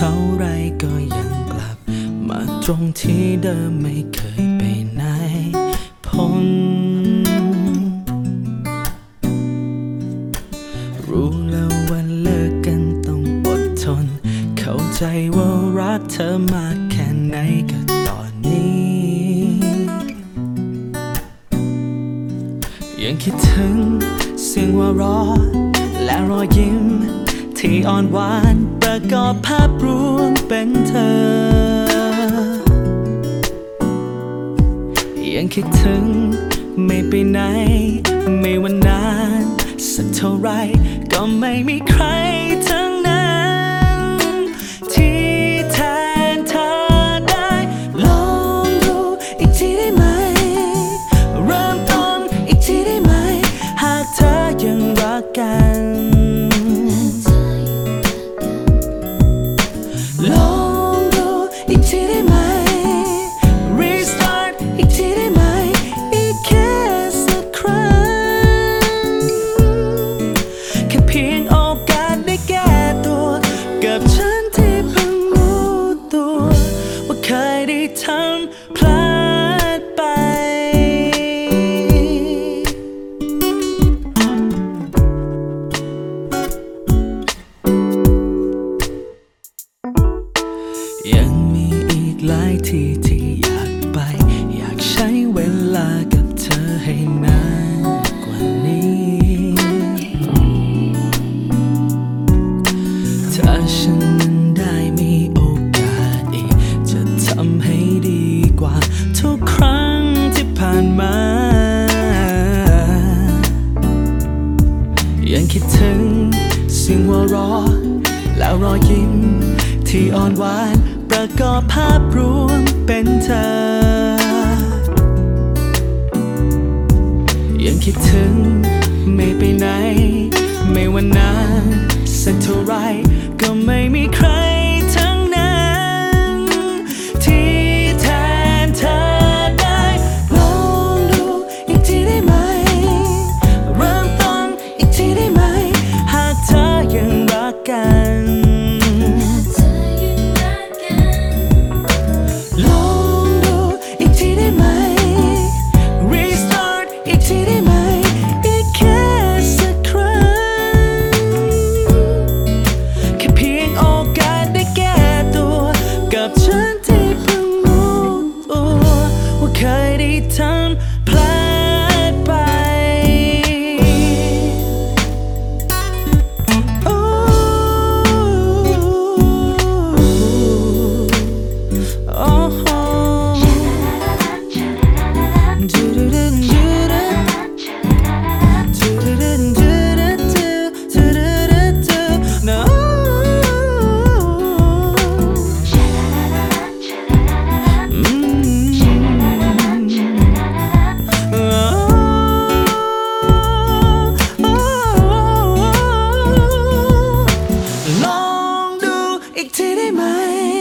เท่าไรก็ยังกลับ มาตรงที่เดิมไม่เคยไปไหนพ้นรู้แล้ววันเลิกกันต้องอดทน เข้าใจว่ารักเธอมากแค่ไหนก็ตอนนี้ ยังคิดถึงเสียงว่าร้อและรอยยิ้มที่อ่อนหวาน ประกอบภาพรวมเป็นเธอ ยังคิดถึงไม่ไปไหน ไม่วันนาน สักเท่าไรก็ไม่มีใคร ฉันนั้นได้มีโอกาสอีกจะทำให้ดีกว่า ทุกครั้งที่ผ่านมา ยังคิดถึงสิ่งหัวเรอแล้วรอยยิ้มที่อ่อนหวานประกอบภาพรวมเป็นเธอ ยังคิดถึง อีกทีได้ไหม